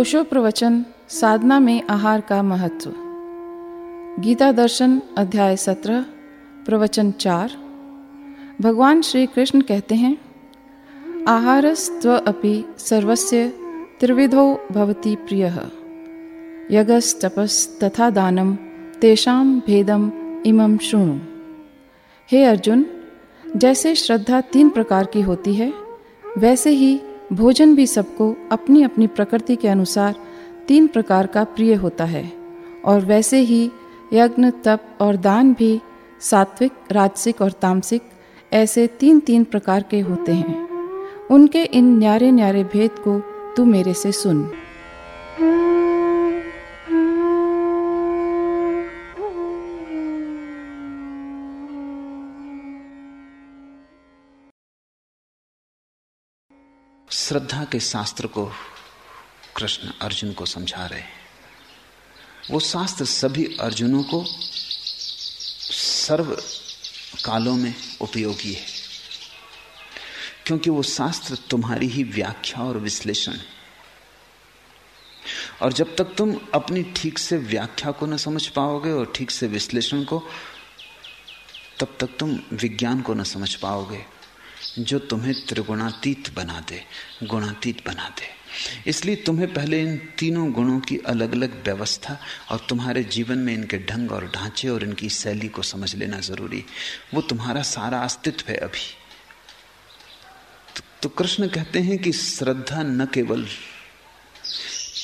ओशो प्रवचन, साधना में आहार का महत्व। गीता दर्शन, अध्याय सत्रह, प्रवचन चार। भगवान श्री कृष्ण कहते हैं, आहारस्त्व अपि सर्वस्य त्रिविधो भवति प्रियः। यगस्तपस तथा दानम तेषाम भेदम इमम शृणु। हे अर्जुन, जैसे श्रद्धा तीन प्रकार की होती है, वैसे ही भोजन भी सबको अपनी अपनी प्रकृति के अनुसार तीन प्रकार का प्रिय होता है। और वैसे ही यज्ञ, तप और दान भी सात्विक, राजसिक और तामसिक ऐसे तीन तीन प्रकार के होते हैं। उनके इन न्यारे न्यारे भेद को तू मेरे से सुन। श्रद्धा के शास्त्र को कृष्ण अर्जुन को समझा रहे हैं। वो शास्त्र सभी अर्जुनों को सर्व कालों में उपयोगी है। क्योंकि वो शास्त्र तुम्हारी ही व्याख्या और विश्लेषण है। और जब तक तुम अपनी ठीक से व्याख्या को न समझ पाओगे और ठीक से विश्लेषण को, तब तक तुम विज्ञान को न समझ पाओगे। जो तुम्हें त्रिगुणातीत बना दे गुणातीत बना दे। इसलिए तुम्हें पहले इन तीनों गुणों की अलग अलग व्यवस्था और तुम्हारे जीवन में इनके ढंग और ढांचे और इनकी शैली को समझ लेना ज़रूरी। वो तुम्हारा सारा अस्तित्व है अभी। तो, कृष्ण कहते हैं कि श्रद्धा न केवल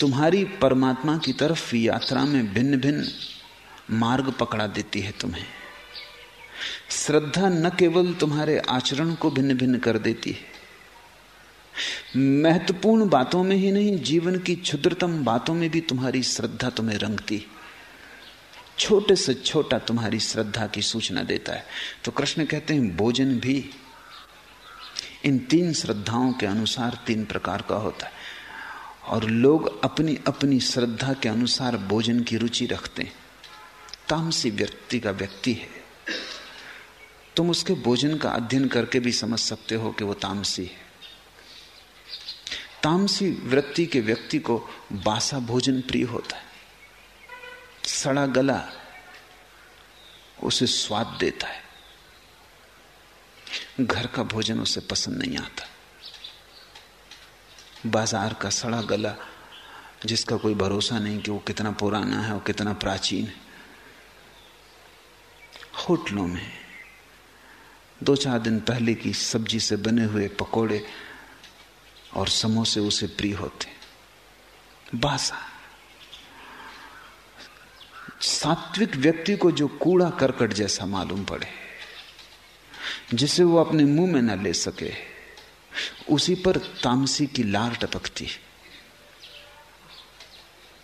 तुम्हारी परमात्मा की तरफ़ यात्रा में भिन्न भिन्न मार्ग पकड़ा देती है तुम्हें। श्रद्धा न केवल तुम्हारे आचरण को भिन्न भिन्न कर देती है। महत्वपूर्ण बातों में ही नहीं, जीवन की क्षुद्रतम बातों में भी तुम्हारी श्रद्धा तुम्हें रंगती छोटे से छोटा तुम्हारी श्रद्धा की सूचना देता है। तो कृष्ण कहते हैं, भोजन भी इन तीन श्रद्धाओं के अनुसार तीन प्रकार का होता है। और लोग अपनी अपनी श्रद्धा के अनुसार भोजन की रुचि रखते हैं। तामसी व्यक्ति का व्यक्ति है। तुम उसके भोजन का अध्ययन करके भी समझ सकते हो कि वो तामसी है। तामसी वृत्ति के व्यक्ति को बासा भोजन प्रिय होता है। सड़ा गला उसे स्वाद देता है। घर का भोजन उसे पसंद नहीं आता। बाज़ार का सड़ा गला, जिसका कोई भरोसा नहीं कि वो कितना पुराना है और कितना प्राचीन है, होटलों में दो चार दिन पहले की सब्ज़ी से बने हुए पकोड़े और समोसे उसे प्रिय होते। बासा। सात्विक व्यक्ति को जो कूड़ा करकट जैसा मालूम पड़े, जिसे वो अपने मुँह में न ले सके, उसी पर तामसी की लार टपकती।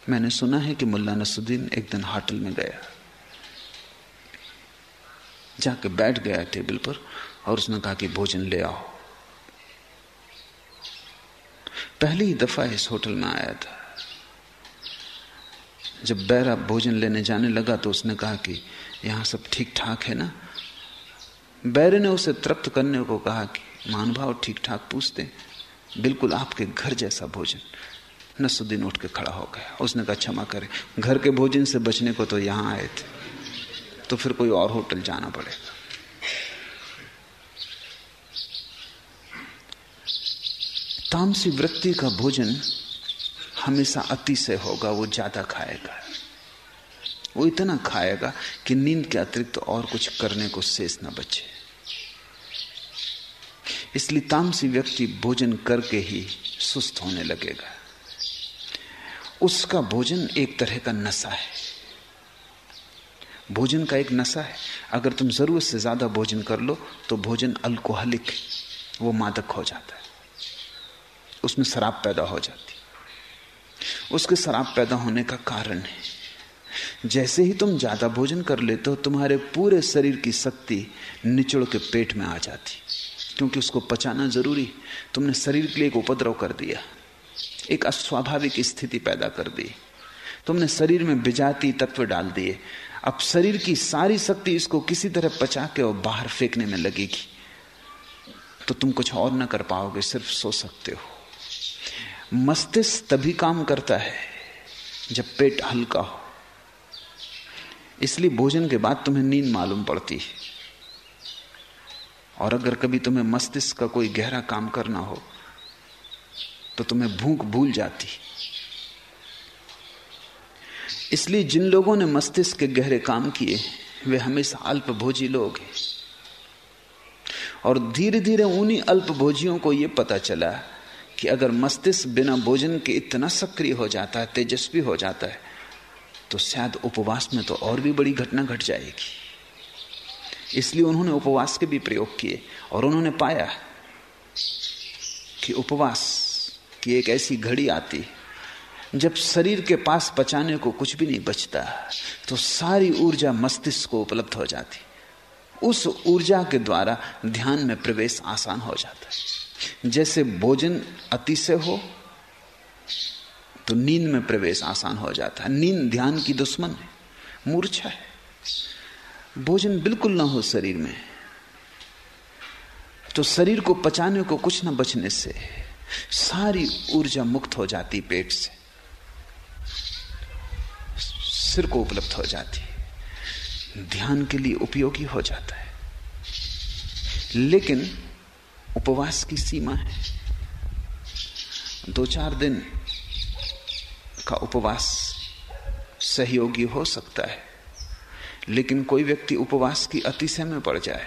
मैंने सुना है कि मुल्ला नसुद्दीन एक दिन होटल में गया। जाके बैठ गया टेबल पर और उसने कहा कि भोजन ले आओ। पहली दफ़ा इस होटल में आया था। जब बैरा भोजन लेने जाने लगा तो उसने कहा कि यहाँ सब ठीक ठाक है ना? बैरे ने उसे तृप्त करने को कहा कि, महानुभाव ठीक ठाक पूछते, बिल्कुल आपके घर जैसा भोजन। नसुद्दीन उठ के खड़ा हो गया। उसने कहा, क्षमा करे, घर के भोजन से बचने को तो यहाँ आए थे। तो फिर कोई और होटल जाना पड़ेगा तामसी वृत्ति का भोजन हमेशा अति से होगा, वो ज़्यादा खाएगा। वो इतना खाएगा कि नींद के अतिरिक्त तो और कुछ करने को शेष न बचे। इसलिए तामसी व्यक्ति भोजन करके ही सुस्त होने लगेगा। उसका भोजन एक तरह का नशा है। भोजन का एक नशा है। अगर तुम ज़रूरत से ज़्यादा भोजन कर लो तो भोजन अल्कोहलिक वो मादक हो जाता है। उसमें शराब पैदा हो जाती उसके शराब पैदा होने का कारण है। जैसे ही तुम ज़्यादा भोजन कर लेते हो, तुम्हारे पूरे शरीर की शक्ति निचुड़ के पेट में आ जाती क्योंकि उसको पचाना ज़रूरी तुमने शरीर के लिए एक उपद्रव कर दिया। एक अस्वाभाविक स्थिति पैदा कर दी। तुमने शरीर में बिजाती तत्व डाल दिए। अब शरीर की सारी शक्ति इसको किसी तरह पचा के और बाहर फेंकने में लगेगी। तो तुम कुछ और ना कर पाओगे, सिर्फ़ सो सकते हो। मस्तिष्क तभी काम करता है जब पेट हल्का हो। इसलिए भोजन के बाद तुम्हें नींद मालूम पड़ती है। और अगर कभी तुम्हें मस्तिष्क का कोई गहरा काम करना हो तो तुम्हें भूख भूल जाती इसलिए जिन लोगों ने मस्तिष्क के गहरे काम किए, वे हमेशा अल्पभोजी लोग हैं। और धीरे धीरे उन्हीं अल्पभोजियों को यह पता चला कि अगर मस्तिष्क बिना भोजन के इतना सक्रिय हो जाता है, तेजस्वी हो जाता है तो शायद उपवास में तो और भी बड़ी घटना घट जाएगी। इसलिए उन्होंने उपवास के भी प्रयोग किए और उन्होंने पाया कि उपवास की एक ऐसी घड़ी आती जब शरीर के पास पचाने को कुछ भी नहीं बचता तो सारी ऊर्जा मस्तिष्क को उपलब्ध हो जाती। उस ऊर्जा के द्वारा ध्यान में प्रवेश आसान हो जाता। है जैसे भोजन अतिशय हो तो नींद में प्रवेश आसान हो जाता। है नींद ध्यान की दुश्मन है मूर्छा है। भोजन बिल्कुल ना हो शरीर में। तो शरीर को पचाने को कुछ ना बचने से सारी ऊर्जा मुक्त हो जाती पेट से। सिर को उपलब्ध हो जाती है। ध्यान के लिए उपयोगी हो जाता है। लेकिन उपवास की सीमा है। दो चार दिन का उपवास सहयोगी हो सकता है, लेकिन कोई व्यक्ति उपवास की अतिशय में पड़ जाए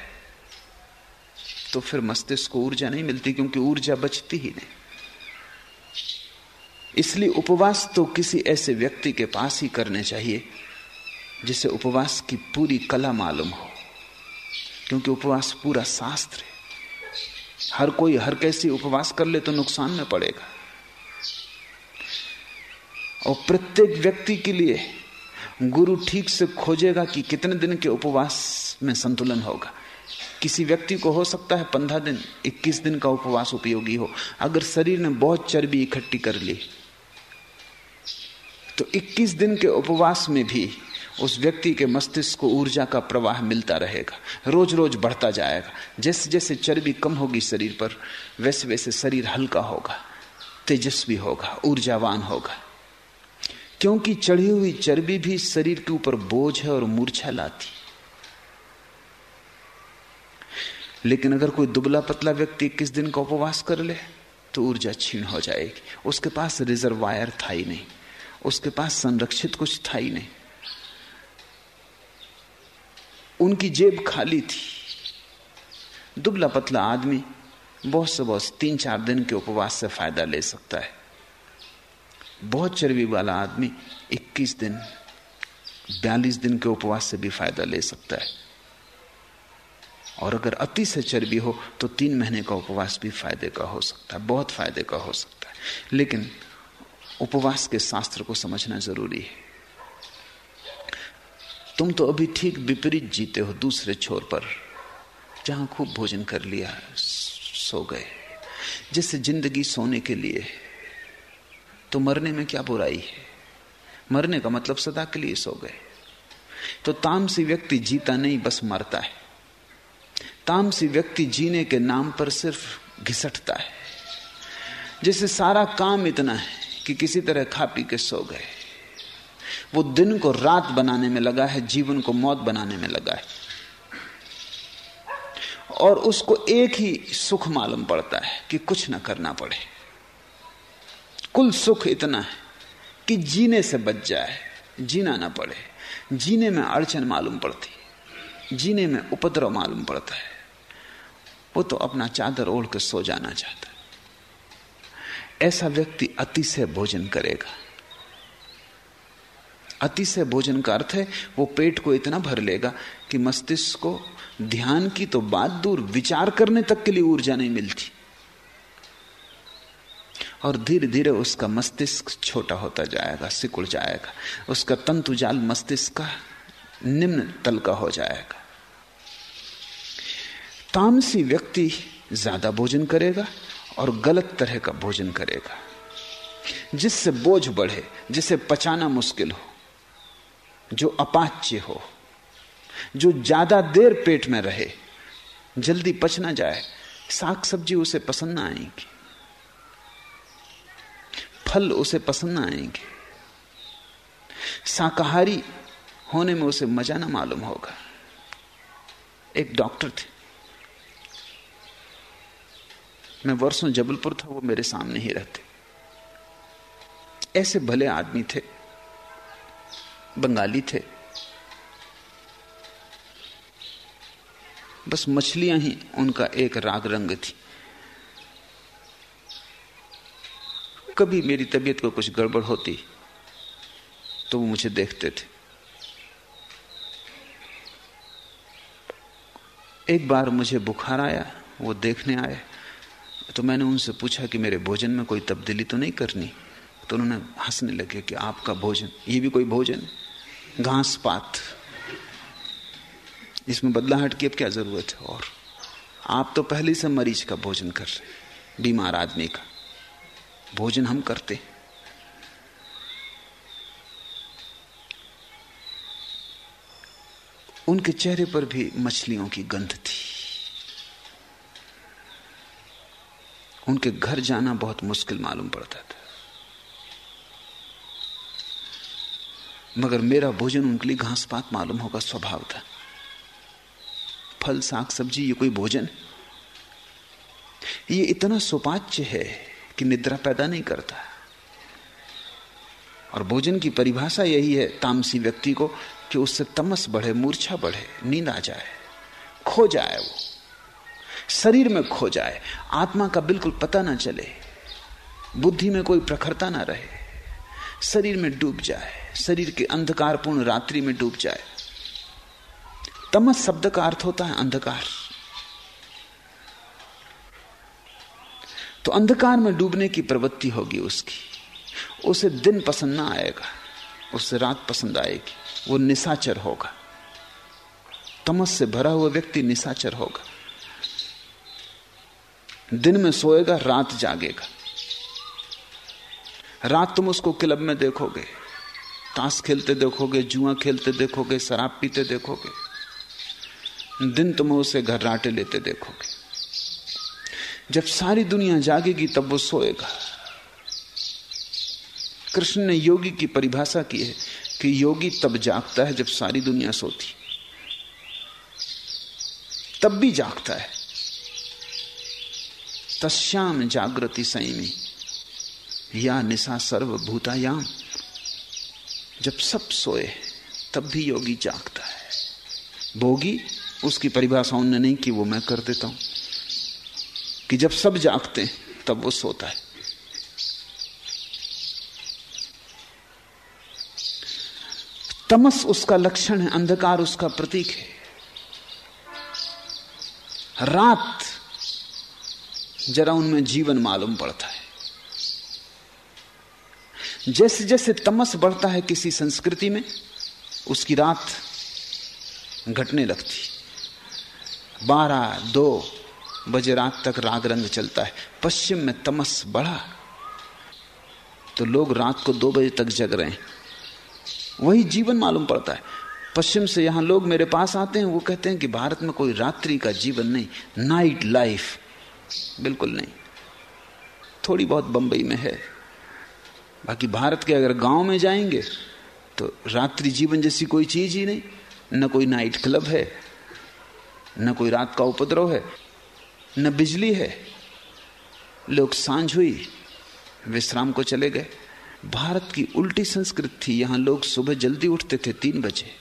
तो फिर मस्तिष्क को ऊर्जा नहीं मिलती क्योंकि ऊर्जा बचती ही नहीं। इसलिए उपवास तो किसी ऐसे व्यक्ति के पास ही करने चाहिए, जिसे उपवास की पूरी कला मालूम हो। क्योंकि उपवास पूरा शास्त्र है। हर कोई हर कैसी उपवास कर ले तो नुकसान में पड़ेगा। और प्रत्येक व्यक्ति के लिए गुरु ठीक से खोजेगा कि कितने दिन के उपवास में संतुलन होगा। किसी व्यक्ति को हो सकता है पंद्रह दिन, इक्कीस दिन का उपवास उपयोगी हो। अगर शरीर ने बहुत चर्बी इकट्ठी कर ली तो 21 दिन के उपवास में भी उस व्यक्ति के मस्तिष्क को ऊर्जा का प्रवाह मिलता रहेगा रोज रोज बढ़ता जाएगा। जैसे जैसे चर्बी कम होगी शरीर पर वैसे वैसे शरीर हल्का होगा, तेजस्वी होगा, ऊर्जावान होगा। क्योंकि चढ़ी हुई चर्बी भी शरीर के ऊपर बोझ है और मूर्छा लाती लेकिन अगर कोई दुबला पतला व्यक्ति किस दिन का उपवास कर ले तो ऊर्जा छीण हो जाएगी। उसके पास रिजर्वायर था ही नहीं। उसके पास संरक्षित कुछ था ही नहीं। उनकी जेब खाली थी। दुबला पतला आदमी बहुत से बहुत तीन चार दिन के उपवास से फ़ायदा ले सकता है। बहुत चर्बी वाला आदमी 21 दिन 42 दिन के उपवास से भी फ़ायदा ले सकता है। और अगर अति से चर्बी हो तो तीन महीने का उपवास भी फ़ायदे का हो सकता है, बहुत फ़ायदे का हो सकता है। लेकिन उपवास के शास्त्र को समझना ज़रूरी है। तुम तो अभी ठीक विपरीत जीते हो दूसरे छोर पर। जहाँ खूब भोजन कर लिया, सो गए। जैसे ज़िंदगी सोने के लिए तो मरने में क्या बुराई है? मरने का मतलब सदा के लिए सो गए। तो तामसी व्यक्ति जीता नहीं, बस मरता है। तामसी व्यक्ति जीने के नाम पर सिर्फ़ घिसटता है। जैसे सारा काम इतना है कि किसी तरह खा पी के सो गए। वो दिन को रात बनाने में लगा है, जीवन को मौत बनाने में लगा है। और उसको एक ही सुख मालूम पड़ता है कि कुछ ना करना पड़े। कुल सुख इतना है कि जीने से बच जाए, जीना ना पड़े। जीने में अड़चन मालूम पड़ती, जीने में उपद्रव मालूम पड़ता है। वो तो अपना चादर ओढ़ के सो जाना चाहता है। ऐसा व्यक्ति अति से भोजन करेगा। अति से भोजन का अर्थ है, वो पेट को इतना भर लेगा कि मस्तिष्क को ध्यान की तो बात दूर, विचार करने तक के लिए ऊर्जा नहीं मिलती। और धीरे धीरे उसका मस्तिष्क छोटा होता जाएगा, सिकुड़ जाएगा। उसका तंतु जाल मस्तिष्क का निम्न तल का हो जाएगा। तामसी व्यक्ति ज़्यादा भोजन करेगा और गलत तरह का भोजन करेगा। जिससे बोझ बढ़े, जिसे पचाना मुश्किल हो, जो अपाच्य हो, जो ज़्यादा देर पेट में रहे, जल्दी पच ना जाए, साग सब्ज़ी उसे पसंद ना आएगी। फल उसे पसंद ना आएँगे। शाकाहारी होने में उसे मज़ा ना मालूम होगा। एक डॉक्टर थे। मैं वर्षों जबलपुर था, वो मेरे सामने ही रहते। ऐसे भले आदमी थे, बंगाली थे, बस मछलियाँ ही उनका एक राग रंग थी। कभी मेरी तबीयत को कुछ गड़बड़ होती तो वो मुझे देखते थे। एक बार मुझे बुखार आया, वो देखने आए तो मैंने उनसे पूछा कि मेरे भोजन में कोई तब्दीली तो नहीं करनी? तो उन्होंने हंसने लगे कि आपका भोजन, ये भी कोई भोजन? घास पात। इसमें बदलाहट की अब क्या ज़रूरत है और? आप तो पहले से मरीज़ का भोजन कर रहे बीमार आदमी का। भोजन हम करते उनके चेहरे पर भी मछलियों की गंध थी। उनके घर जाना बहुत मुश्किल मालूम पड़ता था। मगर मेरा भोजन उनके लिए घास पात मालूम होगा, स्वभाव था। फल, साग, सब्ज़ी, ये कोई भोजन? ये इतना सुपाच्य है कि निद्रा पैदा नहीं करता। और भोजन की परिभाषा यही है, तामसी व्यक्ति को, कि उससे तमस बढ़े, मूर्छा बढ़े, नींद आ जाए, खो जाए वो। शरीर में खो जाए, आत्मा का बिल्कुल पता ना चले, बुद्धि में कोई प्रखरता ना रहे, शरीर में डूब जाए, शरीर के अंधकारपूर्ण रात्रि में डूब जाए। तमस शब्द का अर्थ होता है अंधकार। तो अंधकार में डूबने की प्रवृत्ति होगी उसकी। उसे दिन पसंद ना आएगा, उसे रात पसंद आएगी, वो निशाचर होगा। तमस से भरा हुआ व्यक्ति निशाचर होगा। दिन में सोएगा, रात जागेगा। रात तुम उसको क्लब में देखोगे, ताश खेलते देखोगे, जुआ खेलते देखोगे, शराब पीते देखोगे। दिन तुम उसे घर राटे लेते देखोगे। जब सारी दुनिया जागेगी, तब वो सोएगा। कृष्ण ने योगी की परिभाषा की है कि योगी तब जागता है जब सारी दुनिया सोती। तब भी जागता है। तस्याम जागृति संयमी। या निशा सर्वभूतायाम जब सब सोए, तब भी योगी जागता है। भोगी, उसकी परिभाषा उनने नहीं की वो मैं कर देता हूँ। कि जब सब जागते हैं, तब वो सोता है। तमस उसका लक्षण है, अंधकार उसका प्रतीक है। रात जरा उनमें जीवन मालूम पड़ता है। जैसे जैसे तमस बढ़ता है किसी संस्कृति में, उसकी रात घटने लगती। बारह दो बजे रात तक राग रंग चलता है। पश्चिम में तमस बढ़ा। तो लोग रात को दो बजे तक जग रहे हैं। वही जीवन मालूम पड़ता है। पश्चिम से यहाँ लोग मेरे पास आते हैं, वो कहते हैं कि भारत में कोई रात्रि का जीवन नहीं नाइट लाइफ बिल्कुल नहीं। थोड़ी बहुत बंबई में है। बाकी भारत के अगर गाँव में जाएँगे तो रात्रि जीवन जैसी कोई चीज़ ही नहीं। न कोई नाइट क्लब है, न कोई रात का उपद्रव है, न बिजली है। लोग साँझ हुई विश्राम को चले गए। भारत की उल्टी संस्कृति थी। यहाँ लोग सुबह जल्दी उठते थे तीन बजे।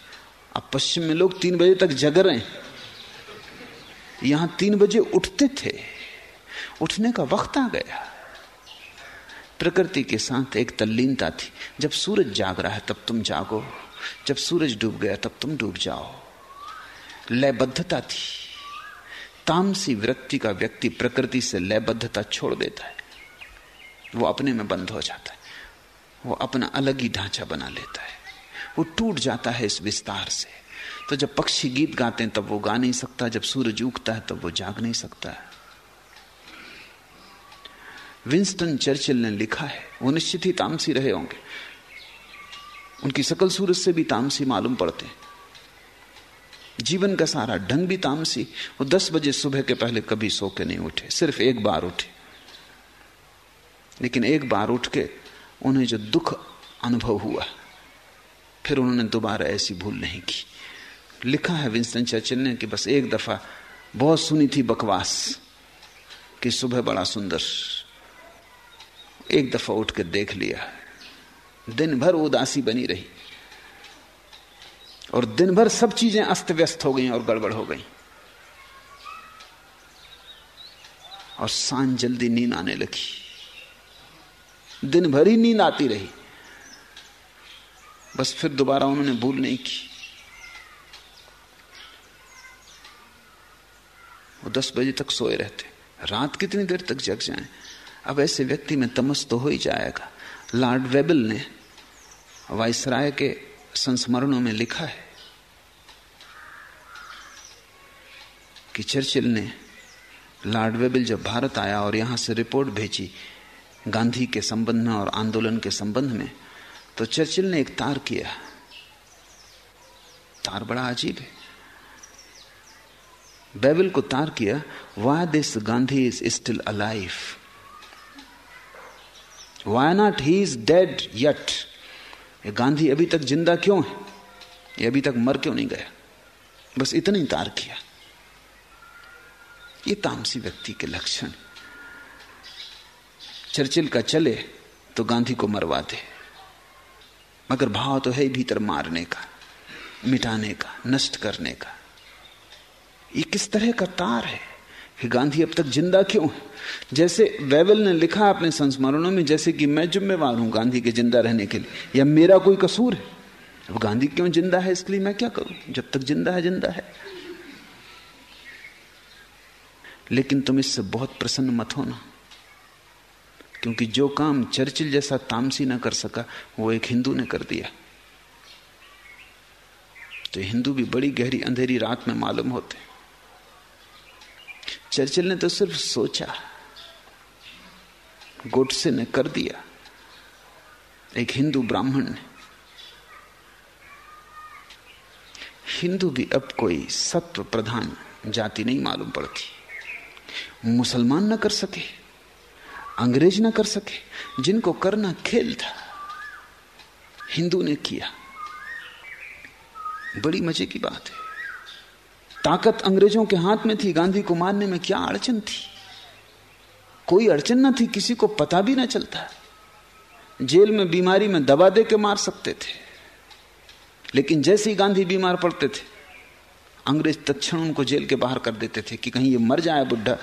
अब पश्चिम में लोग तीन बजे तक जग रहे हैं। यहाँ तीन बजे उठते थे। उठने का वक्त आ गया। प्रकृति के साथ एक तल्लीनता थी। जब सूरज जाग रहा है, तब तुम जागो। जब सूरज डूब गया, तब तुम डूब जाओ। लयबद्धता थी। तामसी वृत्ति का व्यक्ति प्रकृति से लयबद्धता छोड़ देता है। वो अपने में बंद हो जाता है। वो अपना अलग ही ढांचा बना लेता है। वो टूट जाता है इस विस्तार से। तो जब पक्षी गीत गाते हैं, तब वो गा नहीं सकता। जब सूरज उगता है, तब वो जाग नहीं सकता। है विंस्टन चर्चिल ने लिखा है, वो निश्चित ही तामसी रहे होंगे। उनकी सकल सूरज से भी तामसी मालूम पड़ते हैं। जीवन का सारा ढंग भी तामसी, वो दस बजे सुबह के पहले कभी सो के नहीं उठे, सिर्फ़ एक बार उठे। लेकिन एक बार उठ के उन्हें जो दुख अनुभव हुआ, फिर उन्होंने दोबारा ऐसी भूल नहीं की। लिखा है विंस्टन चर्चिल ने कि बस एक दफ़ा बहुत सुनी थी बकवास कि सुबह बड़ा सुंदर एक दफ़ा उठ के देख लिया। दिन भर उदासी बनी रही। और दिन भर सब चीज़ें अस्त व्यस्त हो गई और गड़बड़ हो गई। और साँझ जल्दी नींद आने लगी। दिन भर ही नींद आती रही। बस फिर दोबारा उन्होंने भूल नहीं की। वो दस बजे तक सोए रहते। रात कितनी देर तक जग जाएँ? अब ऐसे व्यक्ति में तमस तो हो ही जाएगा। लॉर्ड वेबल ने वायसराय के संस्मरणों में लिखा है कि चर्चिल ने लॉर्ड वेबल जब भारत आया और यहाँ से रिपोर्ट भेजी गांधी के संबंध में और आंदोलन के संबंध में तो चर्चिल ने एक तार किया। तार बड़ा अजीब है। बेबल को तार किया why this Gandhi is still alive why not he is dead yet ये गांधी अभी तक ज़िंदा क्यों है? ये अभी तक मर क्यों नहीं गया? बस इतना ही तार किया। ये तामसी व्यक्ति के लक्षण। चर्चिल का चले तो गांधी को मरवा दे। मगर भाव तो है ही भीतर मारने का, मिटाने का, नष्ट करने का। ये किस तरह का तार है? कि गांधी अब तक ज़िंदा क्यों है? जैसे वेवल ने लिखा अपने संस्मरणों में, जैसे कि मैं जिम्मेवार हूँ गांधी के ज़िंदा रहने के लिए, या मेरा कोई कसूर है? अब गांधी क्यों ज़िंदा है? इसके लिए मैं क्या करूँ? जब तक ज़िंदा है ज़िंदा है। लेकिन तुम इससे बहुत प्रसन्न मत होना, क्योंकि जो काम चर्चिल जैसा तामसी ना कर सका, वो एक हिंदू ने कर दिया। तो हिंदू भी बड़ी गहरी अंधेरी रात में मालूम होते चर्चिल ने तो सिर्फ़ सोचा, गोडसे ने कर दिया। एक हिंदू ब्राह्मण ने। हिंदू भी अब कोई सत्व प्रधान जाति नहीं मालूम पड़ती। मुसलमान ना कर सके, अंग्रेज़ ना कर सके, जिनको करना खेल था, हिंदू ने किया। बड़ी मज़े की बात है। ताकत अंग्रेज़ों के हाथ में थी, गांधी को मारने में क्या अड़चन थी? कोई अड़चन ना थी, किसी को पता भी ना चलता। जेल में बीमारी में दबा दे के मार सकते थे। लेकिन जैसे ही गांधी बीमार पड़ते थे, अंग्रेज़ तत्ण उनको जेल के बाहर कर देते थे कि कहीं ये मर जाए बुढ़ा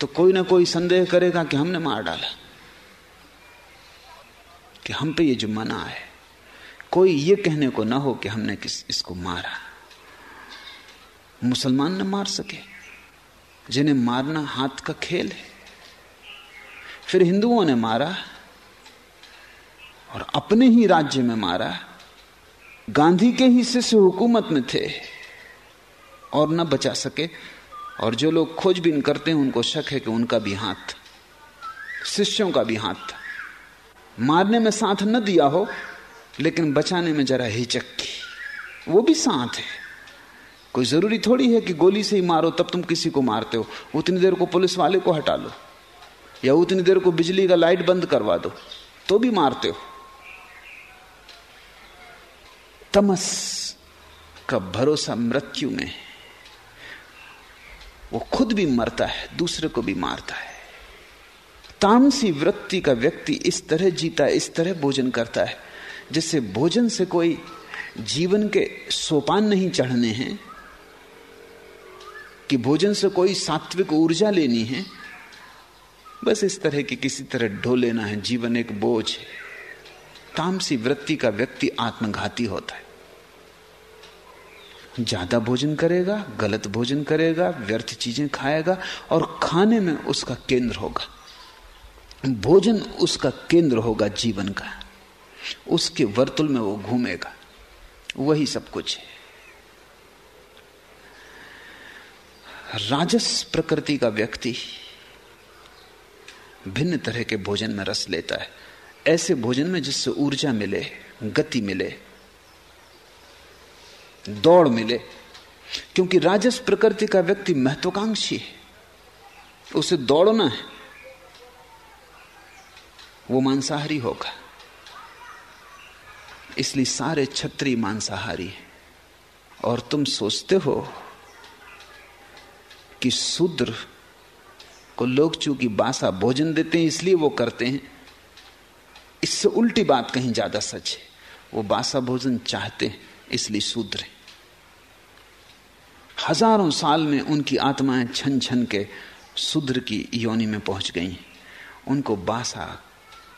तो कोई ना कोई संदेह करेगा कि हमने मार डाला, कि हम पे ये जुम्माना है कोई ये कहने को ना हो कि हमने किस, इसको मारा। मुसलमान न मार सके, जिन्हें मारना हाथ का खेल है। फिर हिंदुओं ने मारा और अपने ही राज्य में मारा। गांधी के ही शिष्य हुकूमत में थे और न बचा सके। और जो लोग खोजबीन करते हैं, उनको शक है कि उनका भी हाथ, शिष्यों का भी हाथ था। मारने में साथ न दिया हो, लेकिन बचाने में जरा हिचक की वो भी साथ है। कोई ज़रूरी थोड़ी है कि गोली से ही मारो, तब तुम किसी को मारते हो। उतनी देर को पुलिस वाले को हटा लो, या उतनी देर को बिजली का लाइट बंद करवा दो तो भी मारते हो। तमस का भरोसा मृत्यु में है वो खुद भी मरता है, दूसरे को भी मारता है। तामसी वृत्ति का व्यक्ति इस तरह जीता, इस तरह भोजन करता है, जिससे भोजन से कोई जीवन के सोपान नहीं चढ़ने हैं। कि भोजन से कोई सात्विक ऊर्जा लेनी है? बस इस तरह की किसी तरह ढो लेना है, जीवन एक बोझ है। तामसी वृत्ति का व्यक्ति आत्मघाती होता है। ज़्यादा भोजन करेगा, गलत भोजन करेगा, व्यर्थ चीज़ें खाएगा और खाने में उसका केंद्र होगा। भोजन उसका केंद्र होगा जीवन का। उसके वर्तुल में वो घूमेगा। वही सब कुछ है। राजस प्रकृति का व्यक्ति भिन्न तरह के भोजन में रस लेता है। ऐसे भोजन में जिससे ऊर्जा मिले, गति मिले, दौड़ मिले, क्योंकि राजस प्रकृति का व्यक्ति महत्वाकांक्षी है। उसे दौड़ना है, वो मांसाहारी होगा। इसलिए सारे छत्री मांसाहारी हैं। और तुम सोचते हो कि शूद्र को लोग चूँकि बासा भोजन देते हैं, इसलिए वो करते हैं। इससे उल्टी बात कहीं ज़्यादा सच है। वो बासा भोजन चाहते हैं, इसलिए शूद्र हैं। हज़ारों साल में उनकी आत्माएँ छन छन के शूद्र की योनि में पहुँच गई उनको बासा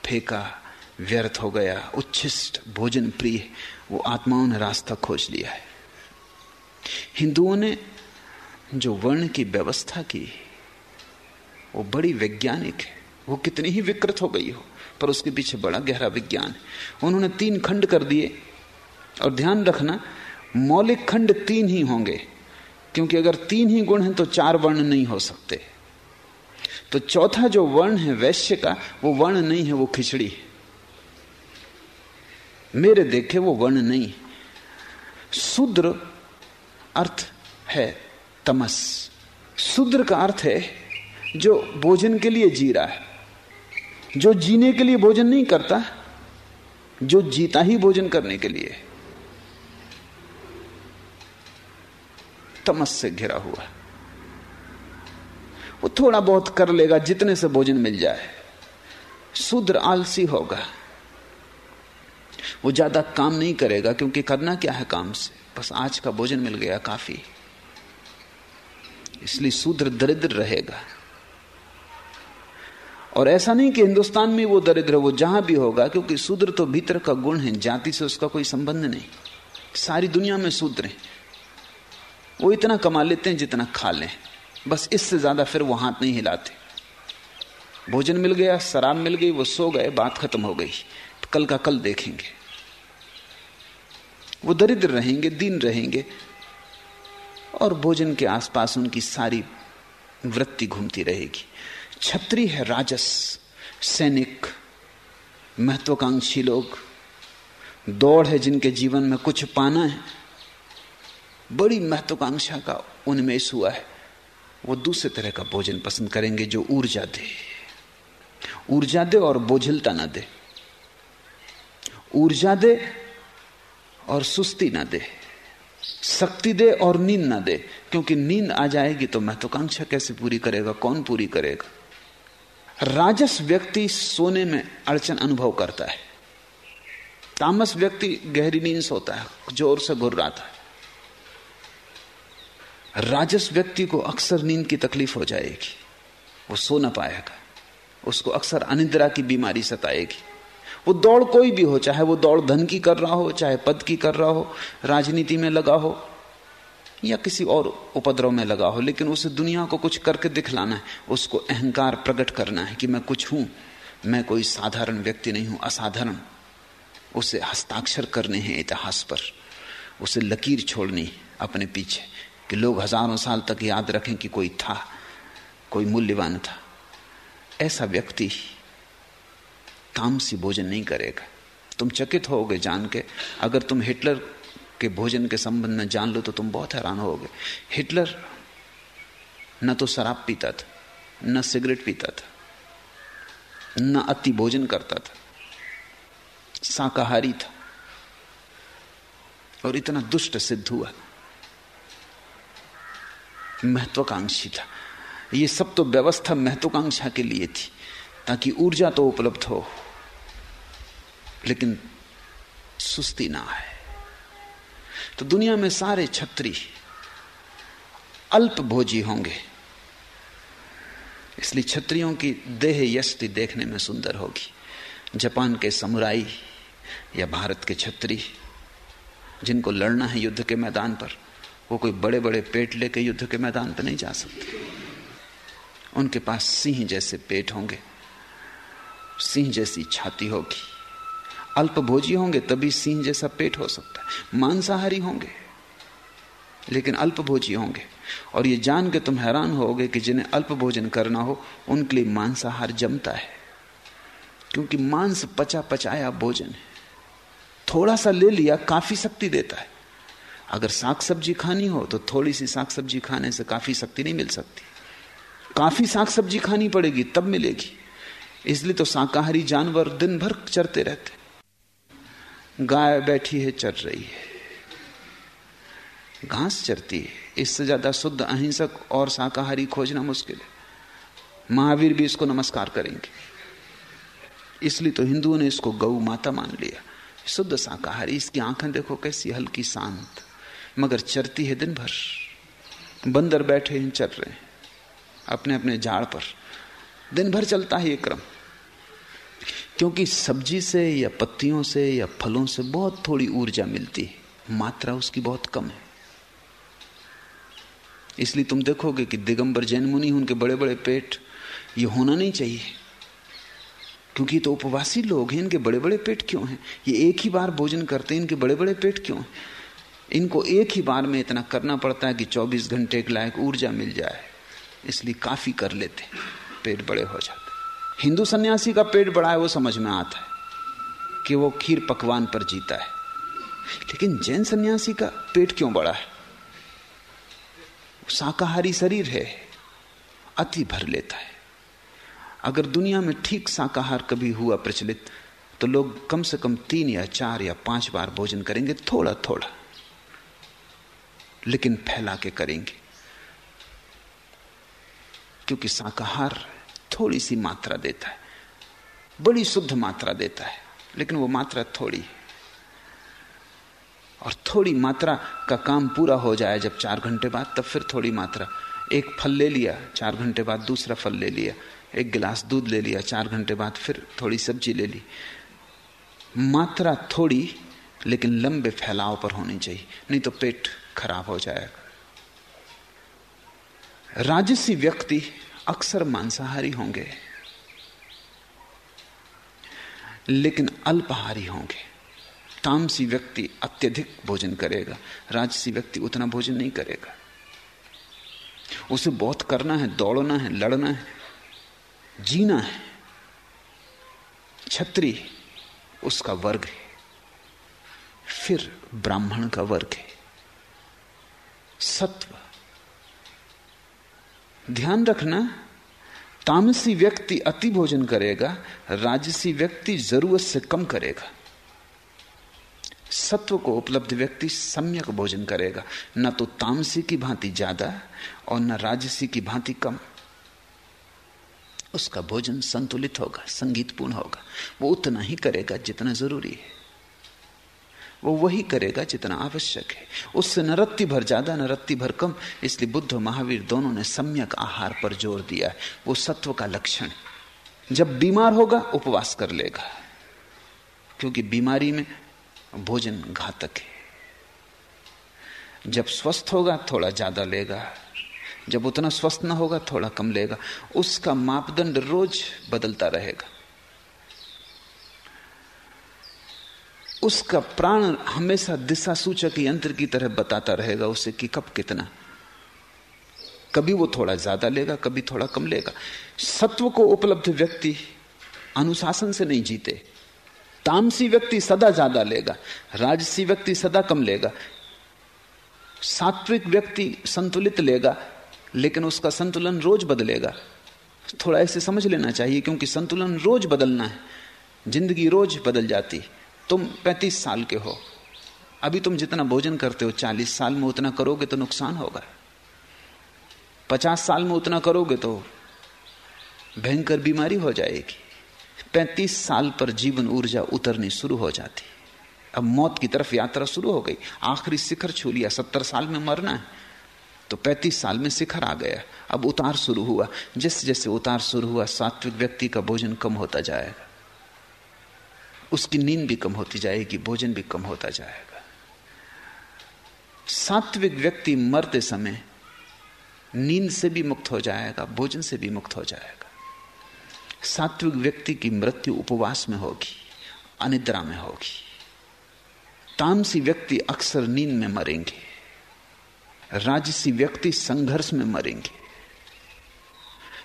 फेंका, व्यर्थ हो गया, उच्छिष्ट भोजन प्रिय, वो आत्माओं ने रास्ता खोज लिया है। हिंदुओं ने जो वर्ण की व्यवस्था की वो बड़ी वैज्ञानिक है। वो कितनी ही विकृत हो गई हो, पर उसके पीछे बड़ा गहरा विज्ञान है। उन्होंने तीन खंड कर दिए। और ध्यान रखना, मौलिक खंड तीन ही होंगे, क्योंकि अगर तीन ही गुण हैं तो चार वर्ण नहीं हो सकते। तो चौथा जो वर्ण है वैश्य का, वो वर्ण नहीं है, वो खिचड़ी है। मेरे देखे वो वर्ण नहीं शूद्र अर्थ है तमस। शूद्र का अर्थ है जो भोजन के लिए जी रहा है। जो जीने के लिए भोजन नहीं करता, जो जीता ही भोजन करने के लिए। तमस से घिरा हुआ। वो थोड़ा बहुत कर लेगा, जितने से भोजन मिल जाए। शूद्र आलसी होगा। वो ज़्यादा काम नहीं करेगा, क्योंकि करना क्या है काम से? बस आज का भोजन मिल गया काफ़ी। इसलिए शूद्र दरिद्र रहेगा। और ऐसा नहीं कि हिंदुस्तान में वो दरिद्र, वो जहाँ भी होगा, क्योंकि शूद्र तो भीतर का गुण है, जाति से उसका कोई संबंध नहीं। सारी दुनिया में शूद्र है। वो इतना कमा लेते हैं जितना खा लें। बस इससे ज़्यादा फिर वो हाथ नहीं हिलाते। भोजन मिल गया, शराब मिल गई, वो सो गए, बात खत्म हो गई। कल का कल देखेंगे। वो दरिद्र रहेंगे, दीन रहेंगे। और भोजन के आसपास उनकी सारी वृत्ति घूमती रहेगी। छत्री है राजस, सैनिक, महत्वाकांक्षी लोग, दौड़ है जिनके जीवन में कुछ पाना है। बड़ी महत्वाकांक्षा का उन्मेष हुआ है। वो दूसरे तरह का भोजन पसंद करेंगे जो ऊर्जा दे। ऊर्जा दे और बोझिलता ना दे। ऊर्जा दे और सुस्ती ना दे। शक्ति दे और नींद ना दे। क्योंकि नींद आ जाएगी तो महत्वाकांक्षा कैसे पूरी करेगा? कौन पूरी करेगा? राजस व्यक्ति सोने में अड़चन अनुभव करता है। तामस व्यक्ति गहरी नींद सोता है, ज़ोर से घुर रहा था। राजस व्यक्ति को अक्सर नींद की तकलीफ़ हो जाएगी। वो सो ना पाएगा। उसको अक्सर अनिद्रा की बीमारी सताएगी। वो दौड़ कोई भी हो, चाहे वो दौड़ धन की कर रहा हो, चाहे पद की कर रहा हो, राजनीति में लगा हो, या किसी और उपद्रव में लगा हो, लेकिन उसे दुनिया को कुछ करके दिखलाना है, उसको अहंकार प्रकट करना है कि मैं कुछ हूँ, मैं कोई साधारण व्यक्ति नहीं हूँ, असाधारण। उसे हस्ताक्षर करने हैं इतिहास पर। उसे लकीर छोड़नी अपने पीछे, कि लोग हज़ारों साल तक याद रखें कि कोई था, कोई मूल्यवान था। ऐसा व्यक्ति तामसी भोजन नहीं करेगा। तुम चकित होगे जान के। अगर तुम हिटलर के भोजन के संबंध में जान लो तो तुम बहुत हैरान होगे। हिटलर न तो शराब पीता था, न सिगरेट पीता था, न अति भोजन करता था। शाकाहारी था। और इतना दुष्ट सिद्ध हुआ। महत्वाकांक्षी था। ये सब तो व्यवस्था महत्वाकांक्षा के लिए थी, ताकि ऊर्जा तो उपलब्ध हो। लेकिन सुस्ती ना है। तो दुनिया में सारे छत्री अल्प भोजी होंगे। इसलिए छत्रियों की देह यस्ति देखने में सुंदर होगी। जापान के समुराई या भारत के छत्री, जिनको लड़ना है युद्ध के मैदान पर, वो कोई बड़े बड़े पेट लेके युद्ध के मैदान पर नहीं जा सकते। उनके पास सिंह जैसे पेट होंगे, सिंह जैसी छाती होगी। अल्प भोजी होंगे, तभी सिंह जैसा पेट हो सकता है। मांसाहारी होंगे, लेकिन अल्पभोजी होंगे। और ये जान के तुम हैरान होगे कि जिन्हें अल्प भोजन करना हो, उनके लिए मांसाहार जमता है। क्योंकि मांस पचा पचाया भोजन है। थोड़ा सा ले लिया, काफ़ी शक्ति देता है। अगर साग सब्ज़ी खानी हो तो थोड़ी सी साग सब्ज़ी खाने से काफ़ी शक्ति नहीं मिल सकती। काफ़ी साग सब्ज़ी खानी पड़ेगी, तब मिलेगी। इसलिए तो शाकाहारी जानवर दिन भर चरते रहते गाय बैठी है, चर रही है। घास चरती है। इससे ज़्यादा शुद्ध अहिंसक और शाकाहारी खोजना मुश्किल है। महावीर भी इसको नमस्कार करेंगे। इसलिए तो हिंदुओं ने इसको गऊ माता मान लिया। शुद्ध शाकाहारी, इसकी आँखें देखो कैसी हल्की शांत, मगर चरती है दिन भर। बंदर बैठे हैं चल रहे हैं। अपने अपने झाड़ पर। दिन भर चलता है ये क्रम। क्योंकि सब्ज़ी से या पत्तियों से या फलों से बहुत थोड़ी ऊर्जा मिलती है। मात्रा उसकी बहुत कम है। इसलिए तुम देखोगे कि दिगंबर जैन मुनि, उनके बड़े बड़े पेट, ये होना नहीं चाहिए। क्योंकि तो उपवासी लोग हैं, इनके बड़े बड़े पेट क्यों हैं? ये एक ही बार भोजन करते हैं, इनके बड़े बड़े पेट क्यों हैं? इनको एक ही बार में इतना करना पड़ता है कि 24 घंटे के लायक ऊर्जा मिल जाए। इसलिए काफ़ी कर लेते पेट बड़े हो जाते हिंदू सन्यासी का पेट बड़ा है, वो समझ में आता है कि वो खीर पकवान पर जीता है। लेकिन जैन सन्यासी का पेट क्यों बड़ा है? शाकाहारी शरीर है, अति भर लेता है। अगर दुनिया में ठीक शाकाहार कभी हुआ प्रचलित तो लोग कम से कम तीन या चार या पाँच बार भोजन करेंगे थोड़ा थोड़ा लेकिन फैला के करेंगे। क्योंकि शाकाहार थोड़ी सी मात्रा देता है। बड़ी शुद्ध मात्रा देता है, लेकिन वो मात्रा थोड़ी और थोड़ी मात्रा का काम पूरा हो जाए जब चार घंटे बाद, तब फिर थोड़ी मात्रा। एक फल ले लिया, चार घंटे बाद दूसरा फल ले लिया। एक गिलास दूध ले लिया, चार घंटे बाद फिर थोड़ी सब्ज़ी ले ली। मात्रा थोड़ी, लेकिन लंबे फैलाव पर होनी चाहिए, नहीं तो पेट खराब हो जाएगा। राजसी व्यक्ति अक्सर मांसाहारी होंगे, लेकिन अल्पहारी होंगे। तामसी व्यक्ति अत्यधिक भोजन करेगा, राजसी व्यक्ति उतना भोजन नहीं करेगा। उसे बहुत करना है, दौड़ना है, लड़ना है, जीना है। छत्री उसका वर्ग है, फिर ब्राह्मण का वर्ग है। सत्व ध्यान रखना, तामसी व्यक्ति अति भोजन करेगा, राजसी व्यक्ति ज़रूरत से कम करेगा। सत्व को उपलब्ध व्यक्ति सम्यक भोजन करेगा। न तो तामसी की भांति ज़्यादा और न राजसी की भांति कम। उसका भोजन संतुलित होगा, संगीतपूर्ण होगा। वो उतना ही करेगा जितना ज़रूरी है। वो वही करेगा जितना आवश्यक है। उससे नरत्ती भर, ज़्यादा नरत्ती भर कम, इसलिए बुद्ध महावीर दोनों ने सम्यक आहार पर ज़ोर दिया। है वो सत्व का लक्षण जब बीमार होगा, उपवास कर लेगा। क्योंकि बीमारी में भोजन घातक है। जब स्वस्थ होगा, थोड़ा ज़्यादा लेगा। जब उतना स्वस्थ ना होगा, थोड़ा कम लेगा। उसका मापदंड रोज बदलता रहेगा। उसका प्राण हमेशा दिशा सूचक यंत्र की तरह बताता रहेगा उसे कि कब कितना। कभी वो थोड़ा ज़्यादा लेगा, कभी थोड़ा कम लेगा। सत्व को उपलब्ध व्यक्ति अनुशासन से नहीं जीते। तामसी व्यक्ति सदा ज़्यादा लेगा, राजसी व्यक्ति सदा कम लेगा। सात्विक व्यक्ति संतुलित लेगा, लेकिन उसका संतुलन रोज बदलेगा। थोड़ा ऐसे समझ लेना चाहिए, क्योंकि संतुलन रोज बदलना है। ज़िंदगी रोज बदल जाती है। तुम पैंतीस साल के हो। अभी तुम जितना भोजन करते हो, चालीस साल में उतना करोगे तो नुकसान होगा। पचास साल में उतना करोगे तो भयंकर बीमारी हो जाएगी। पैंतीस साल पर जीवन ऊर्जा उतरनी शुरू हो जाती। अब मौत की तरफ़ यात्रा शुरू हो गई। आखिरी शिखर छू लिया, सत्तर साल में मरना है। तो पैंतीस साल में शिखर आ गया। अब उतार शुरू हुआ। जैसे जैसे उतार शुरू हुआ, सात्विक व्यक्ति का भोजन कम होता जाएगा। उसकी नींद भी कम होती जाएगी, भोजन भी कम होता जाएगा। सात्विक व्यक्ति मरते समय नींद से भी मुक्त हो जाएगा, भोजन से भी मुक्त हो जाएगा। सात्विक व्यक्ति की मृत्यु उपवास में होगी, अनिद्रा में होगी। तामसी व्यक्ति अक्सर नींद में मरेंगे। राजसी व्यक्ति संघर्ष में मरेंगे।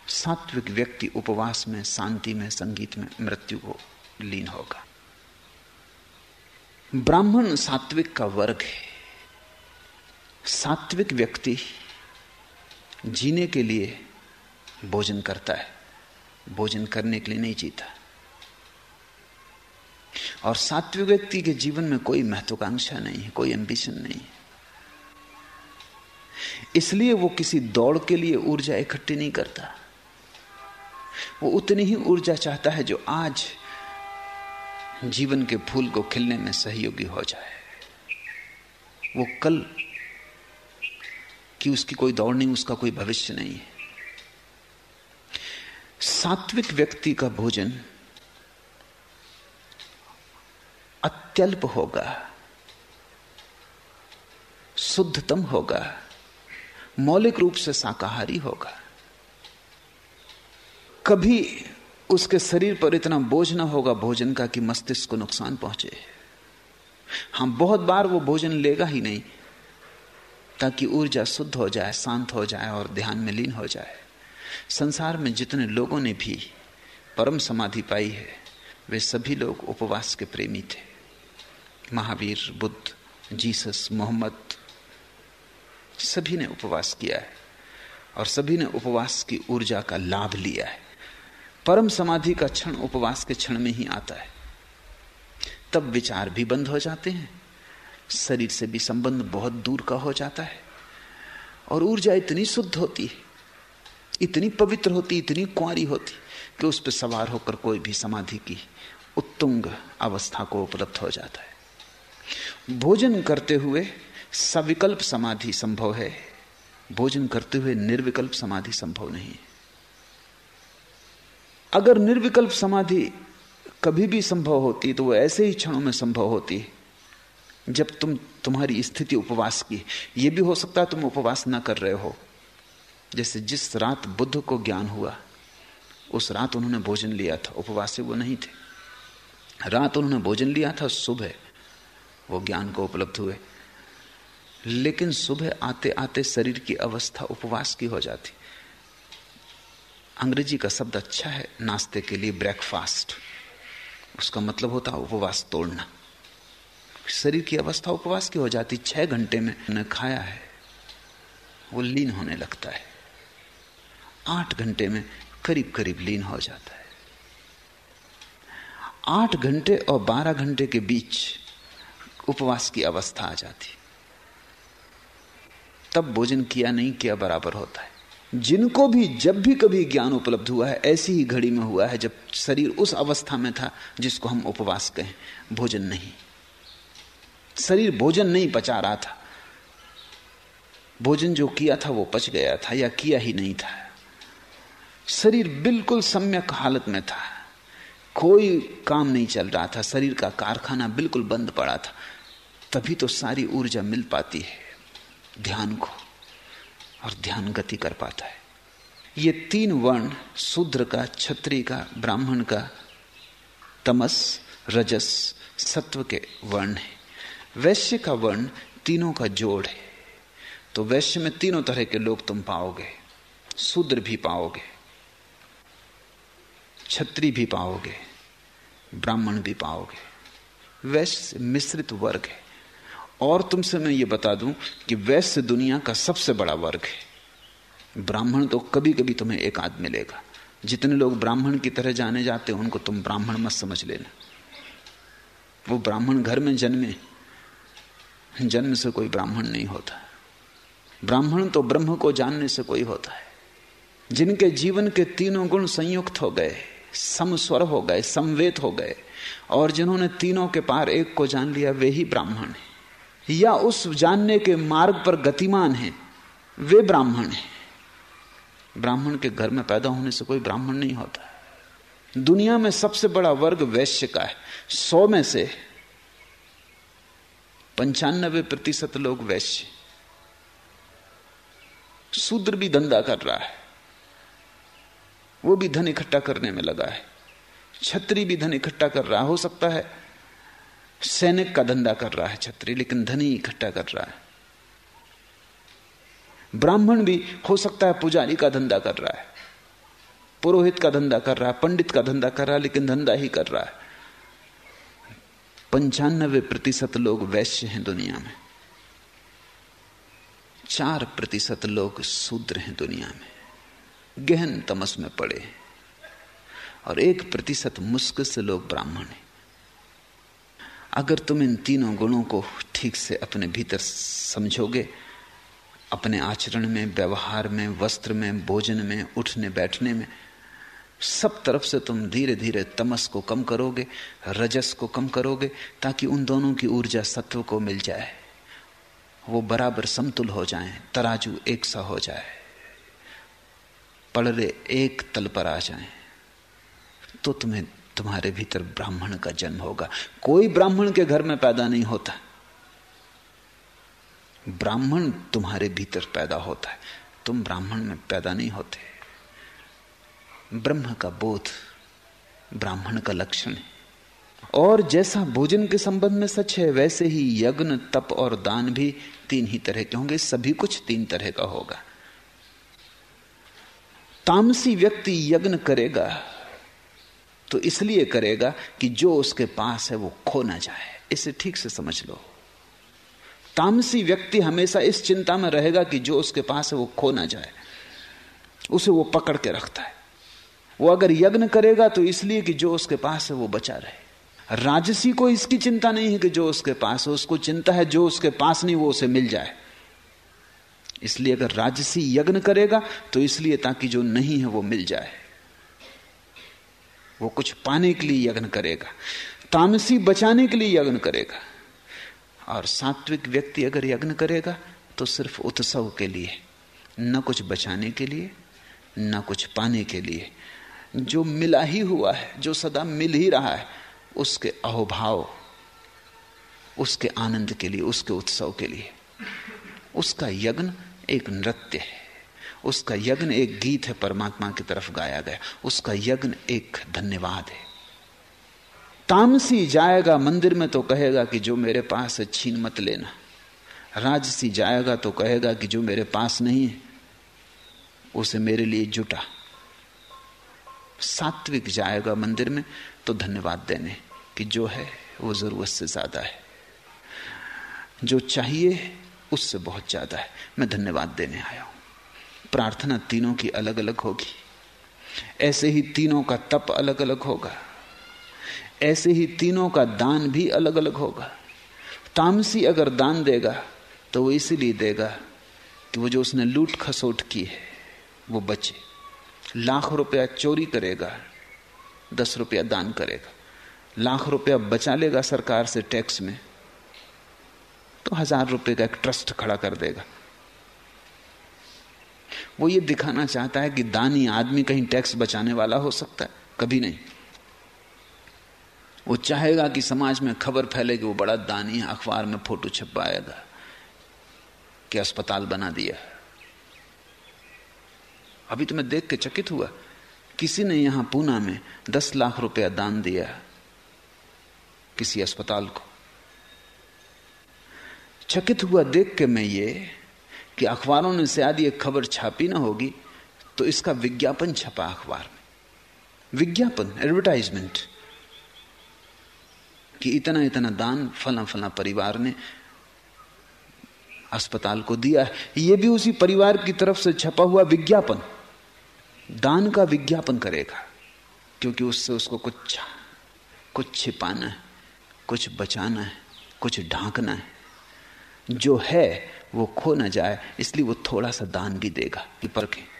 सात्विक व्यक्ति उपवास में, शांति में, संगीत में मृत्यु को लीन होगा। ब्राह्मण सात्विक का वर्ग है। सात्विक व्यक्ति जीने के लिए भोजन करता है। भोजन करने के लिए नहीं जीता। और सात्विक व्यक्ति के जीवन में कोई महत्वाकांक्षा नहीं है, कोई एंबिशन नहीं है। इसलिए वो किसी दौड़ के लिए ऊर्जा इकट्ठी नहीं करता। वो उतनी ही ऊर्जा चाहता है जो आज जीवन के फूल को खिलने में सहयोगी हो जाए। वो कल कि उसकी कोई दौड़ नहीं उसका कोई भविष्य नहीं है। सात्विक व्यक्ति का भोजन अत्यल्प होगा, शुद्धतम होगा, मौलिक रूप से शाकाहारी होगा। कभी उसके शरीर पर इतना बोझ ना होगा भोजन का कि मस्तिष्क को नुकसान पहुँचे। हाँ बहुत बार वो भोजन लेगा ही नहीं, ताकि ऊर्जा शुद्ध हो जाए, शांत हो जाए और ध्यान में लीन हो जाए। संसार में जितने लोगों ने भी परम समाधि पाई है, वे सभी लोग उपवास के प्रेमी थे। महावीर, बुद्ध, जीसस, मोहम्मद, सभी ने उपवास किया है और सभी ने उपवास की ऊर्जा का लाभ लिया है। परम समाधि का क्षण उपवास के क्षण में ही आता है। तब विचार भी बंद हो जाते हैं। शरीर से भी संबंध बहुत दूर का हो जाता है। और ऊर्जा इतनी शुद्ध होती है, इतनी पवित्र होती, इतनी कुआरी होती कि उस पर सवार होकर कोई भी समाधि की उत्तुंग अवस्था को उपलब्ध हो जाता है। भोजन करते हुए सविकल्प समाधि संभव है। भोजन करते हुए निर्विकल्प समाधि संभव नहीं है। अगर निर्विकल्प समाधि कभी भी संभव होती तो वो ऐसे ही क्षणों में संभव होती है, जब तुम तुम्हारी स्थिति उपवास की यह भी हो सकता है तुम उपवास ना कर रहे हो। जैसे जिस रात बुद्ध को ज्ञान हुआ, उस रात उन्होंने भोजन लिया था, उपवास से वो नहीं थे। रात उन्होंने भोजन लिया था, सुबह वो ज्ञान को उपलब्ध हुए। लेकिन सुबह आते आते शरीर की अवस्था उपवास की हो जाती। अंग्रेज़ी का शब्द अच्छा है, नाश्ते के लिए ब्रेकफास्ट उसका मतलब होता है उपवास तोड़ना। शरीर की अवस्था उपवास की हो जाती, छह घंटे में उन्हें खाया है, वो लीन होने लगता है। आठ घंटे में करीब करीब लीन हो जाता है। आठ घंटे और बारह घंटे के बीच उपवास की अवस्था आ जाती। तब भोजन किया नहीं किया बराबर होता है। जिनको भी, जब भी कभी ज्ञान उपलब्ध हुआ है, ऐसी ही घड़ी में हुआ है जब शरीर उस अवस्था में था जिसको हम उपवास कहें, भोजन नहीं। शरीर भोजन नहीं पचा रहा था। भोजन जो किया था वो पच गया था या किया ही नहीं था। शरीर बिल्कुल सम्यक हालत में था। कोई काम नहीं चल रहा था। शरीर का कारखाना बिल्कुल बंद पड़ा था। तभी तो सारी ऊर्जा मिल पाती है। ध्यान को। और ध्यान गति कर पाता है। ये तीन वर्ण शूद्र का छत्री का, ब्राह्मण का, तमस, रजस, सत्व के वर्ण है। वैश्य का वर्ण तीनों का जोड़ है। तो वैश्य में तीनों तरह के लोग तुम पाओगे। शूद्र भी पाओगे। छत्री भी पाओगे। ब्राह्मण भी पाओगे। वैश्य मिश्रित वर्ग है। और तुमसे मैं ये बता दूँ कि वैश्य दुनिया का सबसे बड़ा वर्ग है। ब्राह्मण तो कभी कभी तुम्हें एक आध मिलेगा जितने लोग ब्राह्मण की तरह जाने जाते हैं, उनको तुम ब्राह्मण मत समझ लेना। वो ब्राह्मण घर में जन्मे, जन्म से कोई ब्राह्मण नहीं होता। ब्राह्मण तो ब्रह्म को जानने से कोई होता है। जिनके जीवन के तीनों गुण संयुक्त हो गए, समस्वर हो गए, समवेत हो गए, और जिन्होंने तीनों के पार एक को जान लिया, वे ही ब्राह्मण है। या उस जानने के मार्ग पर गतिमान है, वे ब्राह्मण है। ब्राह्मण के घर में पैदा होने से कोई ब्राह्मण नहीं होता। दुनिया में सबसे बड़ा वर्ग वैश्य का है। सौ में से पंचानबे प्रतिशत लोग वैश्य शूद्र भी धंधा कर रहा है। वो भी धन इकट्ठा करने में लगा है। छत्री भी धन इकट्ठा कर रहा हो सकता है सैनिक का धंधा कर रहा है छत्री, लेकिन धन इकट्ठा कर रहा है। ब्राह्मण भी हो सकता है पुजारी का धंधा कर रहा है, पुरोहित का धंधा कर रहा है, पंडित का धंधा कर रहा है, लेकिन धंधा ही कर रहा है। पंचानबे प्रतिशत लोग वैश्य हैं दुनिया में। चार प्रतिशत लोग शूद्र हैं दुनिया में। गहन तमस में पड़े और एक प्रतिशत मुश्किल से लोग ब्राह्मण हैं। अगर तुम इन तीनों गुणों को ठीक से अपने भीतर समझोगे अपने आचरण में व्यवहार में वस्त्र में भोजन में उठने बैठने में सब तरफ़ से तुम धीरे धीरे तमस को कम करोगे रजस को कम करोगे ताकि उन दोनों की ऊर्जा सत्व को मिल जाए। वो बराबर समतुल हो जाएँ, तराजू एक सा हो जाए। पड़े एक तल पर आ जाएँ, तो तुम्हें तुम्हारे भीतर ब्राह्मण का जन्म होगा। कोई ब्राह्मण के घर में पैदा नहीं होता। ब्राह्मण तुम्हारे भीतर पैदा होता है। तुम ब्राह्मण में पैदा नहीं होते। ब्रह्म का बोध ब्राह्मण का लक्षण है। और जैसा भोजन के संबंध में सच है, वैसे ही यज्ञ, तप और दान भी तीन ही तरह के होंगे। सभी कुछ तीन तरह का होगा। तामसी व्यक्ति यज्ञ करेगा। तो इसलिए करेगा कि जो उसके पास है वो खो ना जाए। इसे ठीक से समझ लो। तामसी व्यक्ति हमेशा इस चिंता में रहेगा कि जो उसके पास है वो खो ना जाए। उसे वो पकड़ के रखता है। वो अगर यज्ञ करेगा तो इसलिए कि जो उसके पास है वो बचा रहे। राजसी को इसकी चिंता नहीं है कि जो उसके पास है। उसको चिंता है जो उसके पास नहीं, वो उसे मिल जाए। इसलिए अगर राजसी यज्ञ करेगा तो इसलिए ताकि जो नहीं है वो मिल जाए। वो कुछ पाने के लिए यज्ञ करेगा, तामसी बचाने के लिए यज्ञ करेगा, और सात्विक व्यक्ति अगर यज्ञ करेगा तो सिर्फ़ उत्सव के लिए, न कुछ बचाने के लिए, न कुछ पाने के लिए। जो मिला ही हुआ है, जो सदा मिल ही रहा है, उसके अहोभाव, उसके आनंद के लिए, उसके उत्सव के लिए, उसका यज्ञ एक नृत्य है। उसका यज्ञ एक गीत है, परमात्मा की तरफ़ गाया गया। उसका यज्ञ एक धन्यवाद है। तामसी जाएगा मंदिर में तो कहेगा कि जो मेरे पास है, छीन मत लेना। राजसी जाएगा तो कहेगा कि जो मेरे पास नहीं है, उसे मेरे लिए जुटा। सात्विक जाएगा मंदिर में तो धन्यवाद देने कि जो है, वो ज़रूरत से ज़्यादा है। जो चाहिए, उससे बहुत ज़्यादा है। मैं धन्यवाद देने आया हूँ। प्रार्थना तीनों की अलग अलग होगी। ऐसे ही तीनों का तप अलग अलग होगा। ऐसे ही तीनों का दान भी अलग अलग होगा। तामसी अगर दान देगा तो वो इसीलिए देगा कि वो जो उसने लूट खसोट की है, वो बचे। लाख रुपया चोरी करेगा, दस रुपया दान करेगा। लाख रुपया बचा लेगा सरकार से टैक्स में तो हज़ार रुपए का एक ट्रस्ट खड़ा कर देगा। वो ये दिखाना चाहता है कि दानी आदमी कहीं टैक्स बचाने वाला हो सकता है, कभी नहीं। वो चाहेगा कि समाज में खबर फैले कि वो बड़ा दानी अखबार में फ़ोटो छपवाएगा, कि अस्पताल बना दिया। अभी तो मैं देख के चकित हुआ, किसी ने यहाँ पूना में दस लाख रुपया दान दिया किसी अस्पताल को। चकित हुआ देख के मैं ये कि अखबारों ने शायद ये खबर छापी ना होगी तो इसका विज्ञापन छपा अखबार में। विज्ञापन एडवर्टाइजमेंट कि इतना इतना दान फला फला परिवार ने अस्पताल को दिया है। यह भी उसी परिवार की तरफ़ से छपा हुआ विज्ञापन। दान का विज्ञापन करेगा, क्योंकि उससे उसको कुछ कुछ छिपाना है, कुछ बचाना है, कुछ ढांकना है। जो है वो खो ना जाए, इसलिए वो थोड़ा सा दान भी देगा। कि पर के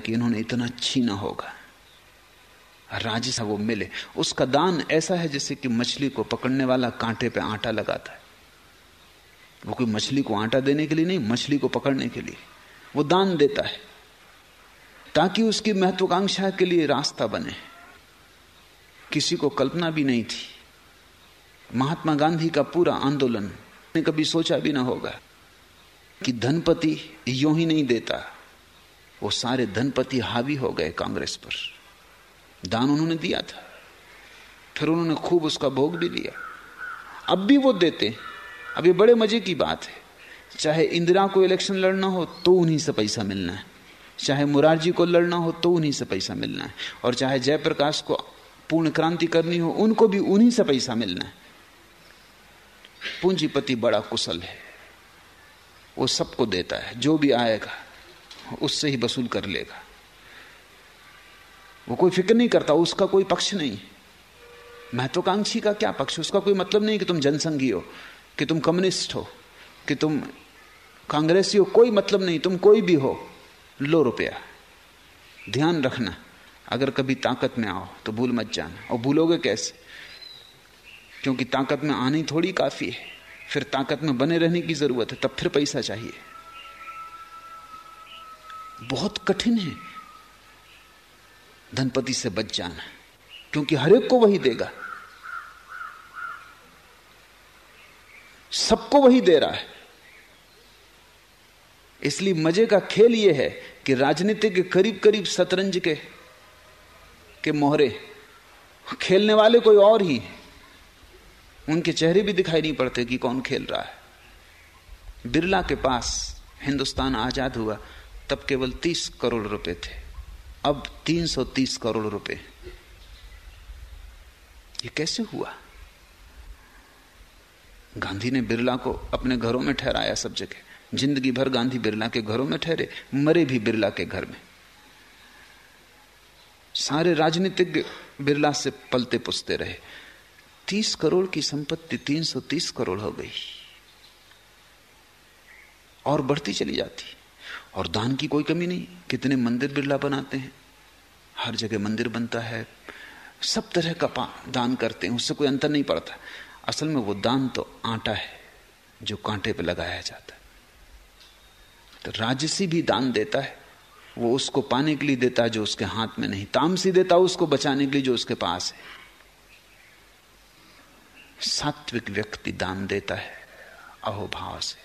कि इन्होंने इतना छीना होगा। राजसा वो मिले। उसका दान ऐसा है जैसे कि मछली को पकड़ने वाला कांटे पे आटा लगाता है। वो कोई मछली को आटा देने के लिए नहीं, मछली को पकड़ने के लिए। वो दान देता है। ताकि उसकी महत्वाकांक्षा के लिए रास्ता बने। किसी को कल्पना भी नहीं थी। महात्मा गांधी का पूरा आंदोलन ने कभी सोचा भी ना होगा कि धनपति यू ही नहीं देता। वो सारे धनपति हावी हो गए कांग्रेस पर। दान उन्होंने दिया था। फिर उन्होंने खूब उसका भोग भी लिया। अब भी वो देते। अब ये बड़े मज़े की बात है। चाहे इंदिरा को इलेक्शन लड़ना हो तो उन्हीं से पैसा मिलना है। चाहे मुरारजी को लड़ना हो तो उन्हीं से पैसा मिलना है। और चाहे जयप्रकाश को पूर्ण क्रांति करनी हो, उनको भी उन्हीं से पैसा मिलना है। पूंजीपति बड़ा कुशल है। वो सबको देता है, जो भी आएगा, उससे ही वसूल कर लेगा। वो कोई फ़िक्र नहीं करता, उसका कोई पक्ष नहीं। महत्वाकांक्षी का क्या पक्ष उसका कोई मतलब नहीं कि तुम जनसंघी हो, कि तुम कम्युनिस्ट हो, कि तुम कांग्रेसी हो, कोई मतलब नहीं। तुम कोई भी हो, लो रुपया। ध्यान रखना, अगर कभी ताकत में आओ तो भूल मत जाना। और भूलोगे कैसे? क्योंकि ताकत में आनी थोड़ी काफ़ी है। फिर ताकत में बने रहने की ज़रूरत है, तब फिर पैसा चाहिए। बहुत कठिन है। धनपति से बच जाना, क्योंकि हरेक को वही देगा। सबको वही दे रहा है। इसलिए मज़े का खेल यह है कि राजनीति के करीब करीब शतरंज के के मोहरे, खेलने वाले कोई और ही। उनके चेहरे भी दिखाई नहीं पड़ते कि कौन खेल रहा है। बिरला के पास हिंदुस्तान आज़ाद हुआ, तब केवल तीस करोड़ रुपए थे। अब तीन सौ तीस करोड़ रुपए। ये कैसे हुआ? गांधी ने बिरला को अपने घरों में ठहराया सब जगह ज़िंदगी भर गांधी बिरला के घरों में ठहरे, मरे भी बिरला के घर में। सारे राजनीतिज्ञ बिरला से पलते पुसते रहे। तीस करोड़ की संपत्ति तीन सौ तीस करोड़ हो गई। और बढ़ती चली जाती। और दान की कोई कमी नहीं। कितने मंदिर बिरला बनाते हैं। हर जगह मंदिर बनता है। सब तरह का दान करते हैं। उससे कोई अंतर नहीं पड़ता। असल में वो दान तो आटा है, जो कांटे पे लगाया जाता है। तो राजसी भी दान देता है। वो उसको पाने के लिए देता है जो उसके हाथ में नहीं। तामसी देता उसको बचाने के लिए जो उसके पास है। सात्विक व्यक्ति दान देता है, अहोभाव से,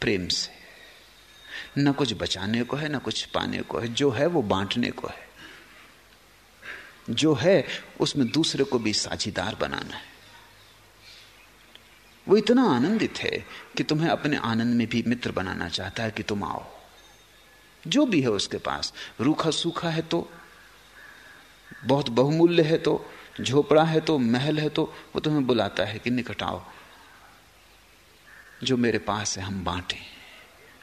प्रेम से। न कुछ बचाने को है, न कुछ पाने को है, जो है वो बांटने को है। जो है, उसमें दूसरे को भी साझीदार बनाना है। वो इतना आनंदित है कि तुम्हें अपने आनंद में भी मित्र बनाना चाहता है कि तुम आओ। जो भी है उसके पास, रूखा सूखा है तो बहुत बहुमूल्य है तो झोपड़ा है तो महल है तो वो तुम्हें बुलाता है कि निकट आओ। जो मेरे पास है, हम बांटे,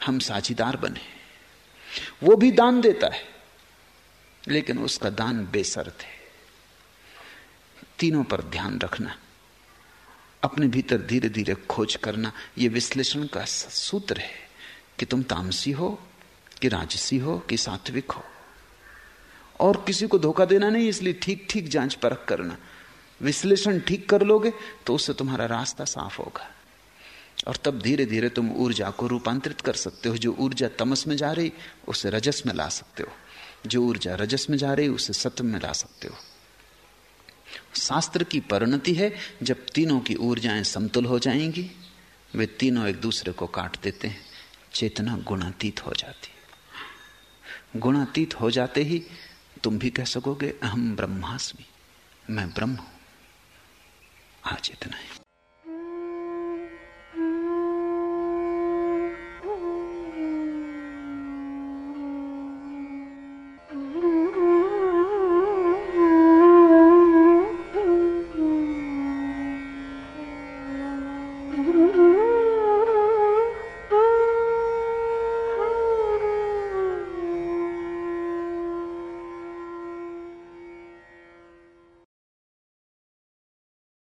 हम साझीदार बने। वो भी दान देता है, लेकिन उसका दान बेसर्त है। तीनों पर ध्यान रखना, अपने भीतर धीरे धीरे खोज करना यह विश्लेषण का सूत्र है कि तुम तामसी हो, कि राजसी हो, कि सात्विक हो। और किसी को धोखा देना नहीं, इसलिए ठीक ठीक जाँच परख करना। विश्लेषण ठीक कर लोगे तो उससे तुम्हारा रास्ता साफ़ होगा। और तब धीरे धीरे तुम ऊर्जा को रूपांतरित कर सकते हो। जो ऊर्जा तमस में जा रही, उसे रजस में ला सकते हो। जो ऊर्जा रजस में जा रही, उसे सत्य में ला सकते हो। शास्त्र की परिणति है, जब तीनों की ऊर्जाएँ समतुल हो जाएँगी, वे तीनों एक दूसरे को काट देते हैं। चेतना गुणातीत हो जाती है। गुणातीत हो जाते ही तुम भी कह सकोगे अहम ब्रह्मास्मि। मैं ब्रह्म हूँ। आज इतना है।